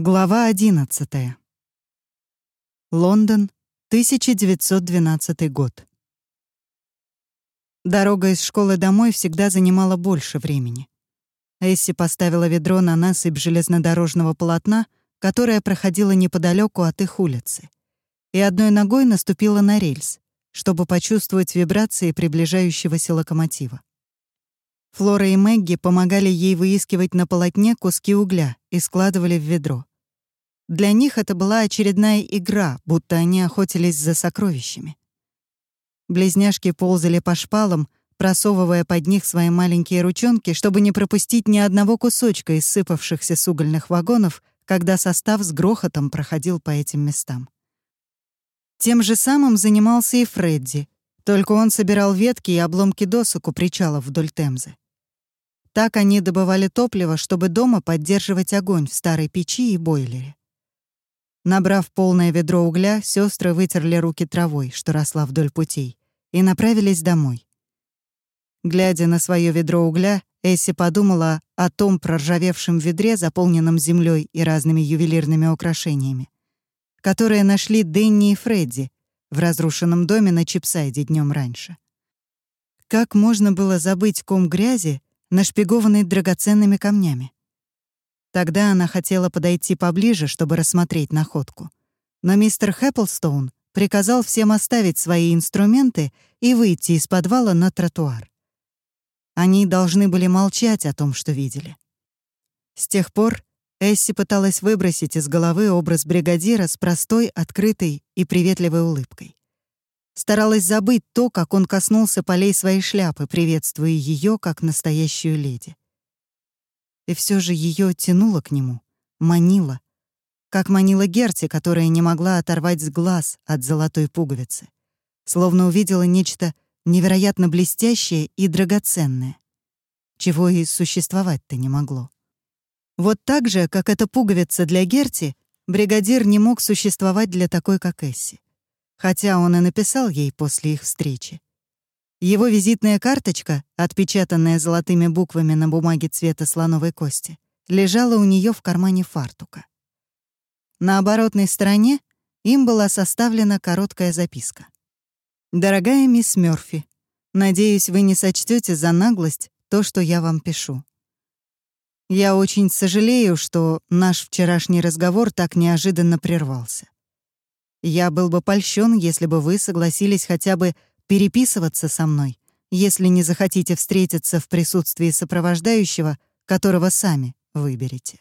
Глава 11. Лондон, 1912 год. Дорога из школы домой всегда занимала больше времени. Эсси поставила ведро на насыпь железнодорожного полотна, которое проходило неподалеку от их улицы, и одной ногой наступила на рельс, чтобы почувствовать вибрации приближающегося локомотива. Флора и Мэгги помогали ей выискивать на полотне куски угля и складывали в ведро. Для них это была очередная игра, будто они охотились за сокровищами. Близняшки ползали по шпалам, просовывая под них свои маленькие ручонки, чтобы не пропустить ни одного кусочка из сыпавшихся с угольных вагонов, когда состав с грохотом проходил по этим местам. Тем же самым занимался и Фредди, только он собирал ветки и обломки досок у причалов вдоль Темзы. Так они добывали топливо, чтобы дома поддерживать огонь в старой печи и бойлере. Набрав полное ведро угля, сестры вытерли руки травой, что росла вдоль путей, и направились домой. Глядя на свое ведро угля, Эсси подумала о том проржавевшем ведре, заполненном землей и разными ювелирными украшениями, которые нашли Дэнни и Фредди в разрушенном доме на Чипсайде днем раньше. Как можно было забыть ком грязи, нашпигованный драгоценными камнями? Тогда она хотела подойти поближе, чтобы рассмотреть находку. Но мистер Хэпплстоун приказал всем оставить свои инструменты и выйти из подвала на тротуар. Они должны были молчать о том, что видели. С тех пор Эсси пыталась выбросить из головы образ бригадира с простой, открытой и приветливой улыбкой. Старалась забыть то, как он коснулся полей своей шляпы, приветствуя ее как настоящую леди и все же ее тянуло к нему, манило, как манила Герти, которая не могла оторвать глаз от золотой пуговицы, словно увидела нечто невероятно блестящее и драгоценное, чего и существовать-то не могло. Вот так же, как эта пуговица для Герти, бригадир не мог существовать для такой, как Эсси, хотя он и написал ей после их встречи. Его визитная карточка, отпечатанная золотыми буквами на бумаге цвета слоновой кости, лежала у нее в кармане фартука. На оборотной стороне им была составлена короткая записка. «Дорогая мисс Мёрфи, надеюсь, вы не сочтете за наглость то, что я вам пишу. Я очень сожалею, что наш вчерашний разговор так неожиданно прервался. Я был бы польщен, если бы вы согласились хотя бы переписываться со мной, если не захотите встретиться в присутствии сопровождающего, которого сами выберете.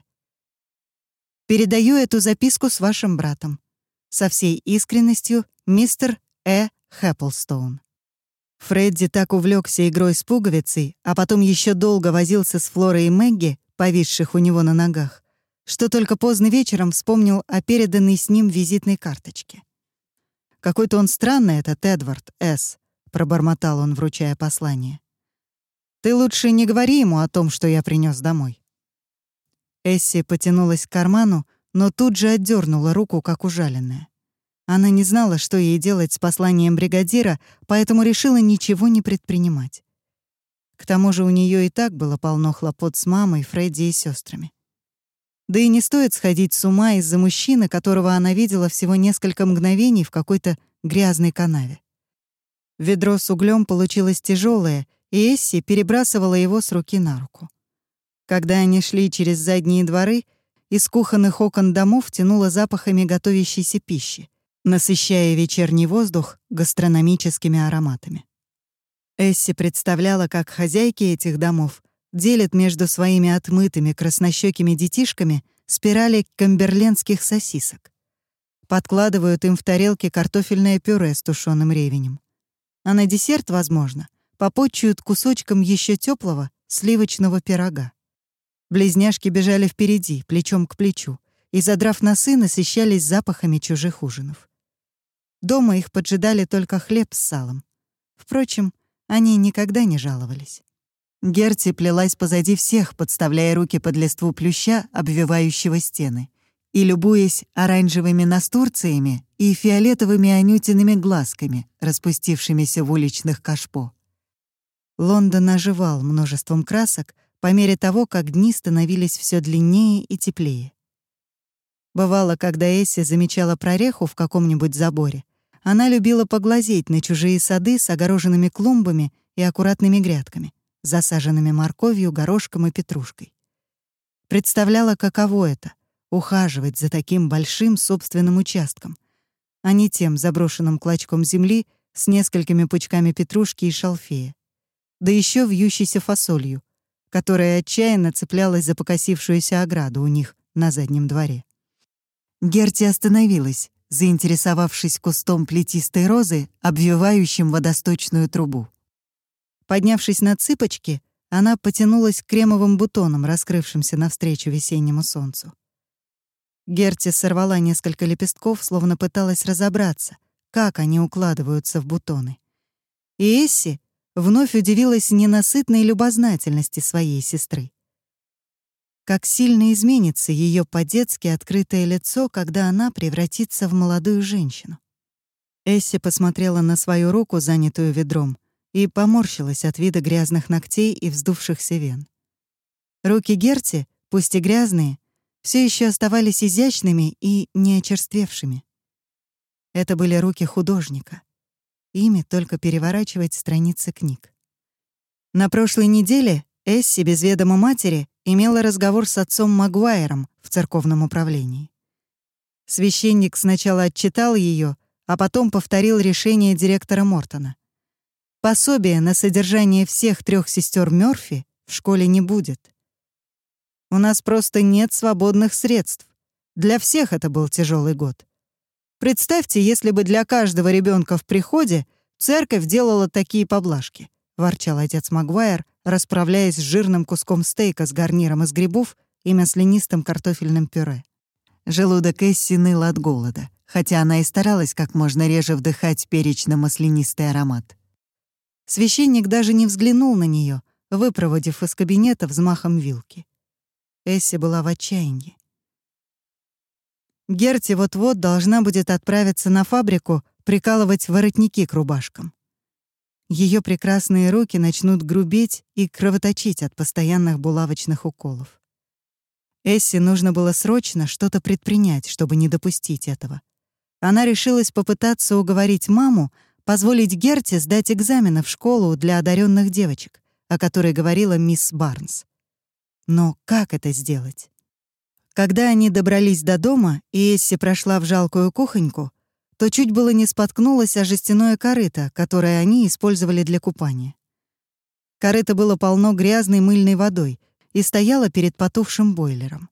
Передаю эту записку с вашим братом. Со всей искренностью, мистер Э. Хэпплстоун. Фредди так увлекся игрой с пуговицей, а потом еще долго возился с Флорой и Мэгги, повисших у него на ногах, что только поздно вечером вспомнил о переданной с ним визитной карточке. Какой-то он странный, этот Эдвард С. пробормотал он, вручая послание. Ты лучше не говори ему о том, что я принес домой. Эсси потянулась к карману, но тут же отдернула руку, как ужаленная. Она не знала, что ей делать с посланием бригадира, поэтому решила ничего не предпринимать. К тому же у нее и так было полно хлопот с мамой, Фредди и сестрами. Да и не стоит сходить с ума из-за мужчины, которого она видела всего несколько мгновений в какой-то грязной канаве. Ведро с углем получилось тяжелое, и Эсси перебрасывала его с руки на руку. Когда они шли через задние дворы, из кухонных окон домов тянуло запахами готовящейся пищи, насыщая вечерний воздух гастрономическими ароматами. Эсси представляла, как хозяйки этих домов делит между своими отмытыми краснощекими детишками спирали камберлендских сосисок. Подкладывают им в тарелки картофельное пюре с тушеным ревенем. А на десерт, возможно, попотчуют кусочком еще теплого сливочного пирога. Близняшки бежали впереди, плечом к плечу, и, задрав носы, насыщались запахами чужих ужинов. Дома их поджидали только хлеб с салом. Впрочем, они никогда не жаловались. Герти плелась позади всех, подставляя руки под листву плюща, обвивающего стены, и любуясь оранжевыми настурциями и фиолетовыми анютиными глазками, распустившимися в уличных кашпо. Лондон оживал множеством красок по мере того, как дни становились все длиннее и теплее. Бывало, когда Эсси замечала прореху в каком-нибудь заборе, она любила поглазеть на чужие сады с огороженными клумбами и аккуратными грядками, засаженными морковью, горошком и петрушкой. Представляла, каково это — ухаживать за таким большим собственным участком, а не тем заброшенным клочком земли с несколькими пучками петрушки и шалфея, да еще вьющейся фасолью, которая отчаянно цеплялась за покосившуюся ограду у них на заднем дворе. Герти остановилась, заинтересовавшись кустом плетистой розы, обвивающим водосточную трубу. Поднявшись на цыпочки, она потянулась к кремовым бутонам, раскрывшимся навстречу весеннему солнцу. Герти сорвала несколько лепестков, словно пыталась разобраться, как они укладываются в бутоны. И Эсси вновь удивилась ненасытной любознательности своей сестры как сильно изменится ее по-детски открытое лицо, когда она превратится в молодую женщину. Эсси посмотрела на свою руку, занятую ведром, и поморщилась от вида грязных ногтей и вздувшихся вен. Руки Герти, пусть и грязные, все еще оставались изящными и неочерствевшими. Это были руки художника. Ими только переворачивать страницы книг. На прошлой неделе Эсси без ведома матери имела разговор с отцом Магуайром в церковном управлении. Священник сначала отчитал ее, а потом повторил решение директора Мортона. Пособия на содержание всех трех сестер Мёрфи в школе не будет. У нас просто нет свободных средств. Для всех это был тяжелый год. Представьте, если бы для каждого ребенка в приходе церковь делала такие поблажки, ворчал отец Магуайр, расправляясь с жирным куском стейка с гарниром из грибов и маслянистым картофельным пюре. Желудок Эсси ныл от голода, хотя она и старалась как можно реже вдыхать перечно-маслянистый аромат. Священник даже не взглянул на нее, выпроводив из кабинета взмахом вилки. Эсси была в отчаянии. Герти вот-вот должна будет отправиться на фабрику прикалывать воротники к рубашкам ее прекрасные руки начнут грубеть и кровоточить от постоянных булавочных уколов. Эсси нужно было срочно что-то предпринять, чтобы не допустить этого. Она решилась попытаться уговорить маму позволить Герте сдать экзамены в школу для одаренных девочек, о которой говорила мисс Барнс. Но как это сделать? Когда они добрались до дома, и Эсси прошла в жалкую кухоньку, то чуть было не споткнулась о жестяное корыто, которое они использовали для купания. Корыто было полно грязной мыльной водой и стояло перед потухшим бойлером.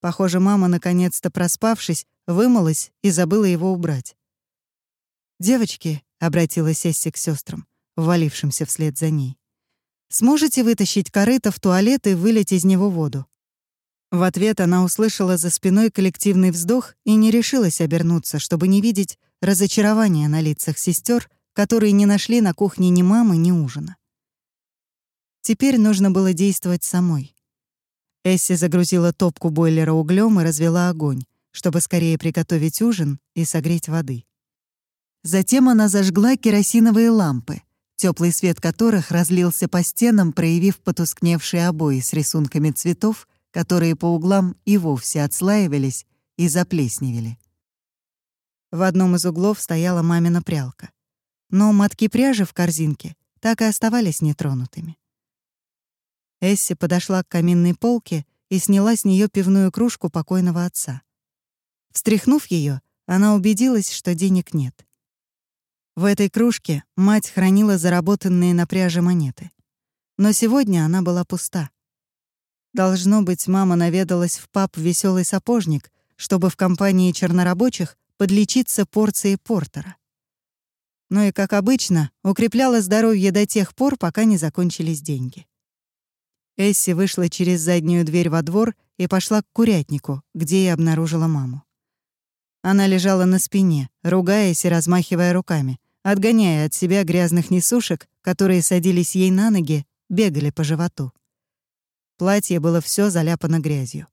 Похоже, мама, наконец-то проспавшись, вымылась и забыла его убрать. «Девочки», — обратилась Эсси к сестрам, ввалившимся вслед за ней, «сможете вытащить корыто в туалет и вылить из него воду?» В ответ она услышала за спиной коллективный вздох и не решилась обернуться, чтобы не видеть разочарования на лицах сестер, которые не нашли на кухне ни мамы, ни ужина. Теперь нужно было действовать самой. Эсси загрузила топку бойлера углем и развела огонь, чтобы скорее приготовить ужин и согреть воды. Затем она зажгла керосиновые лампы, теплый свет которых разлился по стенам, проявив потускневшие обои с рисунками цветов которые по углам и вовсе отслаивались и заплесневели. В одном из углов стояла мамина прялка. Но мотки пряжи в корзинке так и оставались нетронутыми. Эсси подошла к каминной полке и сняла с нее пивную кружку покойного отца. Встряхнув ее, она убедилась, что денег нет. В этой кружке мать хранила заработанные на пряже монеты. Но сегодня она была пуста. Должно быть, мама наведалась в паб «Веселый сапожник», чтобы в компании чернорабочих подлечиться порцией портера. Ну и, как обычно, укрепляла здоровье до тех пор, пока не закончились деньги. Эсси вышла через заднюю дверь во двор и пошла к курятнику, где и обнаружила маму. Она лежала на спине, ругаясь и размахивая руками, отгоняя от себя грязных несушек, которые садились ей на ноги, бегали по животу. Платье было все заляпано грязью.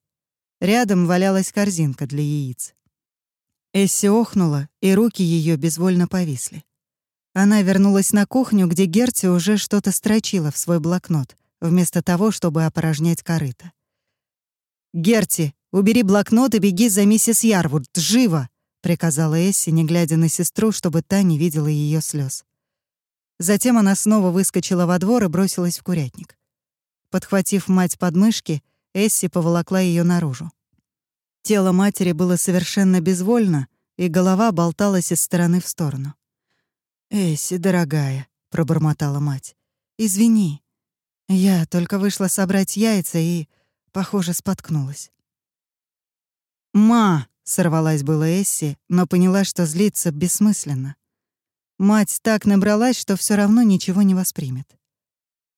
Рядом валялась корзинка для яиц. Эсси охнула, и руки ее безвольно повисли. Она вернулась на кухню, где Герти уже что-то строчила в свой блокнот, вместо того, чтобы опорожнять корыто. «Герти, убери блокнот и беги за миссис Ярвуд, живо!» — приказала Эсси, не глядя на сестру, чтобы та не видела ее слез. Затем она снова выскочила во двор и бросилась в курятник. Подхватив мать под мышки, Эсси поволокла ее наружу. Тело матери было совершенно безвольно, и голова болталась из стороны в сторону. «Эсси, дорогая», — пробормотала мать, — «извини. Я только вышла собрать яйца и, похоже, споткнулась». «Ма!» — сорвалась была Эсси, но поняла, что злиться бессмысленно. Мать так набралась, что все равно ничего не воспримет.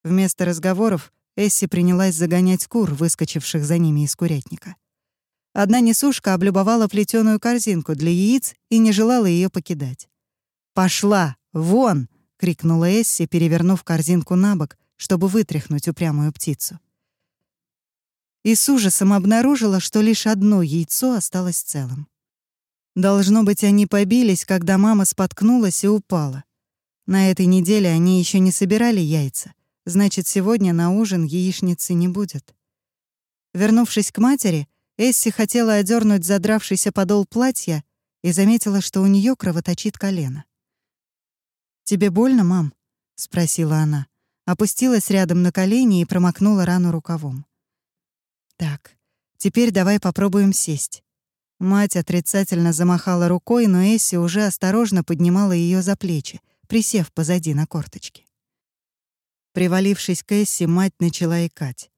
Вместо разговоров Эсси принялась загонять кур, выскочивших за ними из курятника. Одна несушка облюбовала плетеную корзинку для яиц и не желала ее покидать. «Пошла! Вон!» — крикнула Эсси, перевернув корзинку на бок, чтобы вытряхнуть упрямую птицу. И с ужасом обнаружила, что лишь одно яйцо осталось целым. Должно быть, они побились, когда мама споткнулась и упала. На этой неделе они еще не собирали яйца, Значит, сегодня на ужин яичницы не будет. Вернувшись к матери, Эсси хотела одернуть задравшийся подол платья и заметила, что у нее кровоточит колено. «Тебе больно, мам?» — спросила она. Опустилась рядом на колени и промокнула рану рукавом. «Так, теперь давай попробуем сесть». Мать отрицательно замахала рукой, но Эсси уже осторожно поднимала ее за плечи, присев позади на корточки. Привалившись к Эсси, мать начала икать.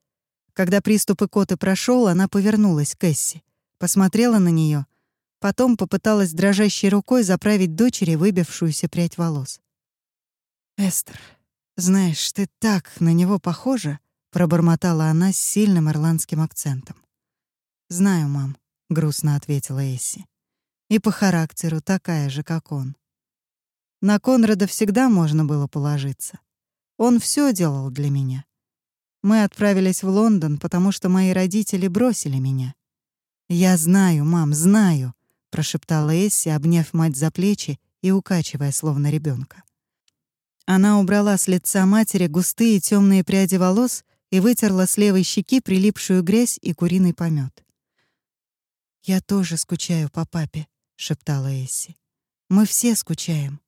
Когда приступ икоты прошел, она повернулась к Эсси, посмотрела на нее, потом попыталась дрожащей рукой заправить дочери выбившуюся прядь волос. «Эстер, знаешь, ты так на него похожа», — пробормотала она с сильным ирландским акцентом. «Знаю, мам», — грустно ответила Эсси. «И по характеру такая же, как он. На Конрада всегда можно было положиться. Он все делал для меня. Мы отправились в Лондон, потому что мои родители бросили меня. «Я знаю, мам, знаю», — прошептала Эсси, обняв мать за плечи и укачивая, словно ребенка. Она убрала с лица матери густые темные пряди волос и вытерла с левой щеки прилипшую грязь и куриный помет. «Я тоже скучаю по папе», — шептала Эсси. «Мы все скучаем.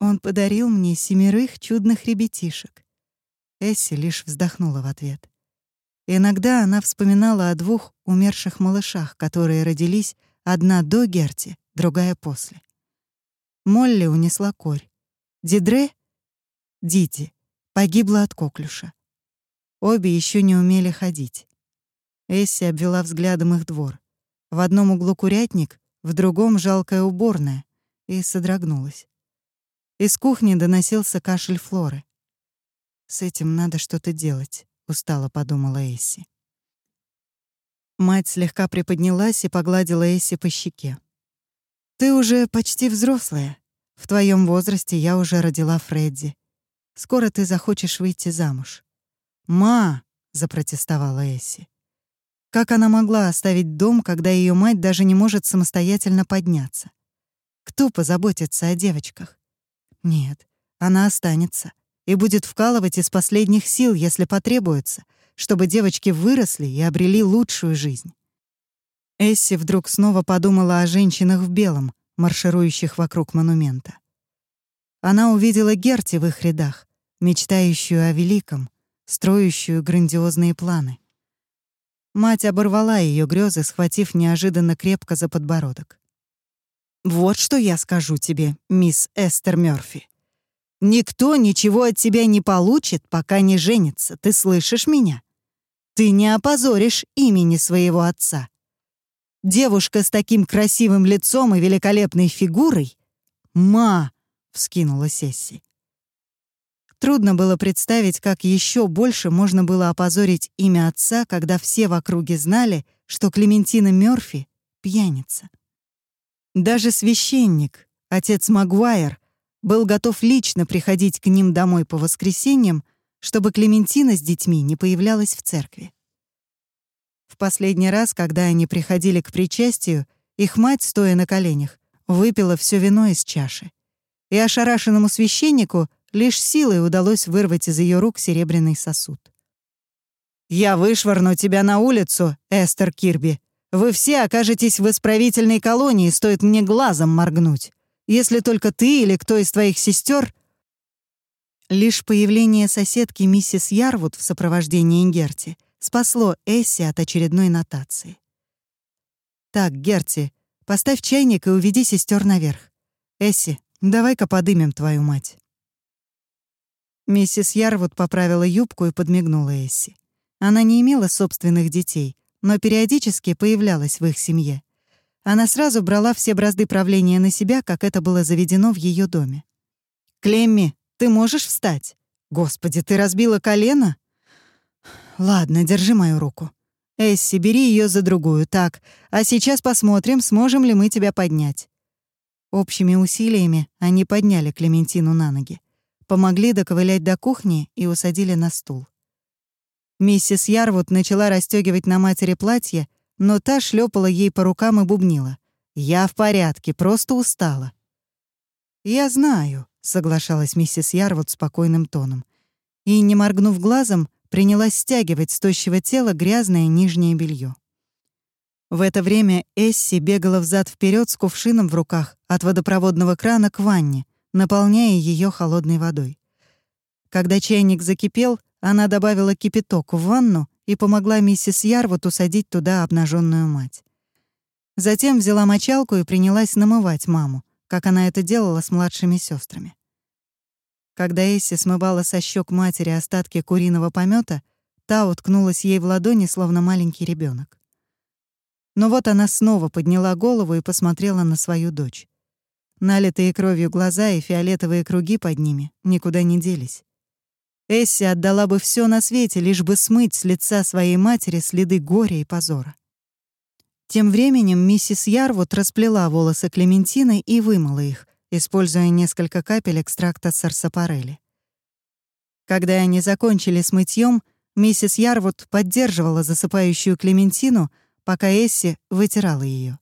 Он подарил мне семерых чудных ребятишек. Эсси лишь вздохнула в ответ. Иногда она вспоминала о двух умерших малышах, которые родились одна до Герти, другая после. Молли унесла корь. Дидре, Дити, погибла от коклюша. Обе еще не умели ходить. Эсси обвела взглядом их двор. В одном углу курятник, в другом — жалкая уборная, и содрогнулась. Из кухни доносился кашель Флоры. «С этим надо что-то делать», — устало подумала Эсси. Мать слегка приподнялась и погладила Эсси по щеке. «Ты уже почти взрослая. В твоем возрасте я уже родила Фредди. Скоро ты захочешь выйти замуж». «Ма!» — запротестовала Эсси. Как она могла оставить дом, когда ее мать даже не может самостоятельно подняться? Кто позаботится о девочках? Нет, она останется и будет вкалывать из последних сил, если потребуется, чтобы девочки выросли и обрели лучшую жизнь. Эсси вдруг снова подумала о женщинах в белом, марширующих вокруг монумента. Она увидела Герти в их рядах, мечтающую о великом, строящую грандиозные планы. Мать оборвала ее грезы, схватив неожиданно крепко за подбородок. Вот что я скажу тебе, мисс Эстер Мёрфи. Никто ничего от тебя не получит, пока не женится. Ты слышишь меня? Ты не опозоришь имени своего отца. Девушка с таким красивым лицом и великолепной фигурой — ма, — вскинула Сесси. Трудно было представить, как еще больше можно было опозорить имя отца, когда все в округе знали, что Клементина Мёрфи — пьяница. Даже священник, отец Магуайр, был готов лично приходить к ним домой по воскресеньям, чтобы Клементина с детьми не появлялась в церкви. В последний раз, когда они приходили к причастию, их мать, стоя на коленях, выпила все вино из чаши. И ошарашенному священнику лишь силой удалось вырвать из ее рук серебряный сосуд. «Я вышвырну тебя на улицу, Эстер Кирби. Вы все окажетесь в исправительной колонии, стоит мне глазом моргнуть. Если только ты или кто из твоих сестер Лишь появление соседки миссис Ярвуд в сопровождении Герти спасло Эсси от очередной нотации. «Так, Герти, поставь чайник и уведи сестер наверх. Эсси, давай-ка подымем твою мать». Миссис Ярвуд поправила юбку и подмигнула Эсси. Она не имела собственных детей, но периодически появлялась в их семье. Она сразу брала все бразды правления на себя, как это было заведено в ее доме. «Клемми, ты можешь встать? Господи, ты разбила колено? Ладно, держи мою руку. Эсси, бери ее за другую. Так, а сейчас посмотрим, сможем ли мы тебя поднять. Общими усилиями они подняли Клементину на ноги, помогли доковылять до кухни и усадили на стул. Миссис Ярвуд начала расстегивать на матери платье, но та шлепала ей по рукам и бубнила. «Я в порядке, просто устала». «Я знаю», соглашалась миссис Ярвуд спокойным тоном. И, не моргнув глазом, принялась стягивать с тощего тела грязное нижнее белье. В это время Эсси бегала взад вперед с кувшином в руках от водопроводного крана к ванне, наполняя ее холодной водой. Когда чайник закипел, она добавила кипяток в ванну и помогла миссис Ярвуд усадить туда обнаженную мать. Затем взяла мочалку и принялась намывать маму, как она это делала с младшими сестрами. Когда Эсси смывала со щек матери остатки куриного помета, та уткнулась ей в ладони, словно маленький ребенок. Но вот она снова подняла голову и посмотрела на свою дочь. Налитые кровью глаза и фиолетовые круги под ними никуда не делись. Эсси отдала бы все на свете, лишь бы смыть с лица своей матери следы горя и позора. Тем временем миссис Ярвуд расплела волосы Клементины и вымыла их, используя несколько капель экстракта сарсапарелли. Когда они закончили с мытьем, миссис Ярвуд поддерживала засыпающую Клементину, пока Эсси вытирала ее,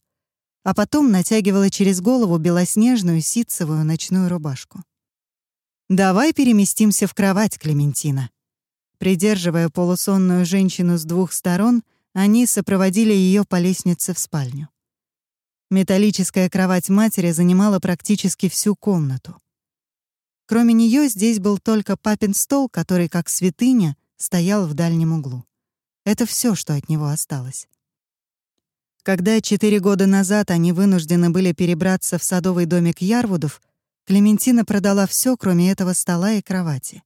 а потом натягивала через голову белоснежную ситцевую ночную рубашку. «Давай переместимся в кровать, Клементина». Придерживая полусонную женщину с двух сторон, они сопроводили ее по лестнице в спальню. Металлическая кровать матери занимала практически всю комнату. Кроме нее здесь был только папин стол, который, как святыня, стоял в дальнем углу. Это все, что от него осталось. Когда четыре года назад они вынуждены были перебраться в садовый домик Ярвудов, Клементина продала все, кроме этого стола и кровати.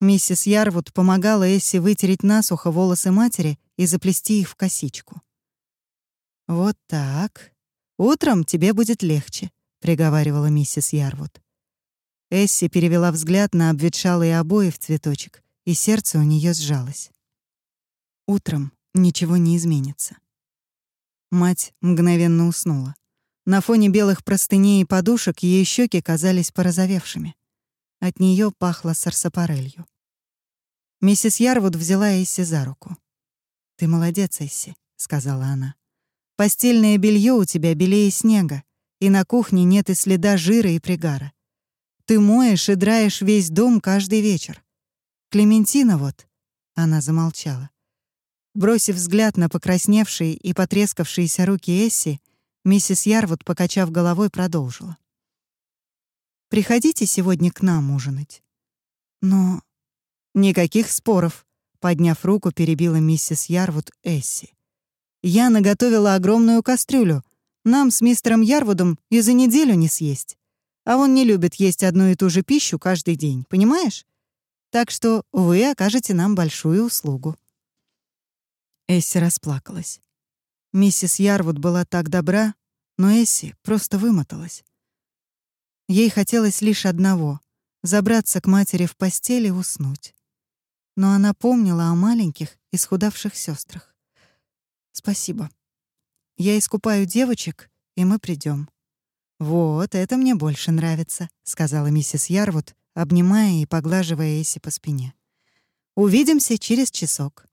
Миссис Ярвуд помогала Эсси вытереть насухо волосы матери и заплести их в косичку. «Вот так. Утром тебе будет легче», — приговаривала миссис Ярвуд. Эсси перевела взгляд на обветшалые обои в цветочек, и сердце у нее сжалось. Утром ничего не изменится. Мать мгновенно уснула. На фоне белых простыней и подушек ее щеки казались порозовевшими. От нее пахло сарсапарелью. Миссис Ярвуд взяла Эсси за руку. «Ты молодец, Эсси», — сказала она. «Постельное белье у тебя белее снега, и на кухне нет и следа жира и пригара. Ты моешь и драешь весь дом каждый вечер. Клементина вот...» Она замолчала. Бросив взгляд на покрасневшие и потрескавшиеся руки Эсси, миссис Ярвуд, покачав головой, продолжила. «Приходите сегодня к нам ужинать. Но «Никаких споров», — подняв руку, перебила миссис Ярвуд Эсси. «Я наготовила огромную кастрюлю. Нам с мистером Ярвудом и за неделю не съесть. А он не любит есть одну и ту же пищу каждый день, понимаешь? Так что вы окажете нам большую услугу». Эсси расплакалась. Миссис Ярвуд была так добра, но Эсси просто вымоталась. Ей хотелось лишь одного — забраться к матери в постель и уснуть но она помнила о маленьких, исхудавших сестрах. «Спасибо. Я искупаю девочек, и мы придем. «Вот, это мне больше нравится», — сказала миссис Ярвуд, обнимая и поглаживая Эсси по спине. «Увидимся через часок».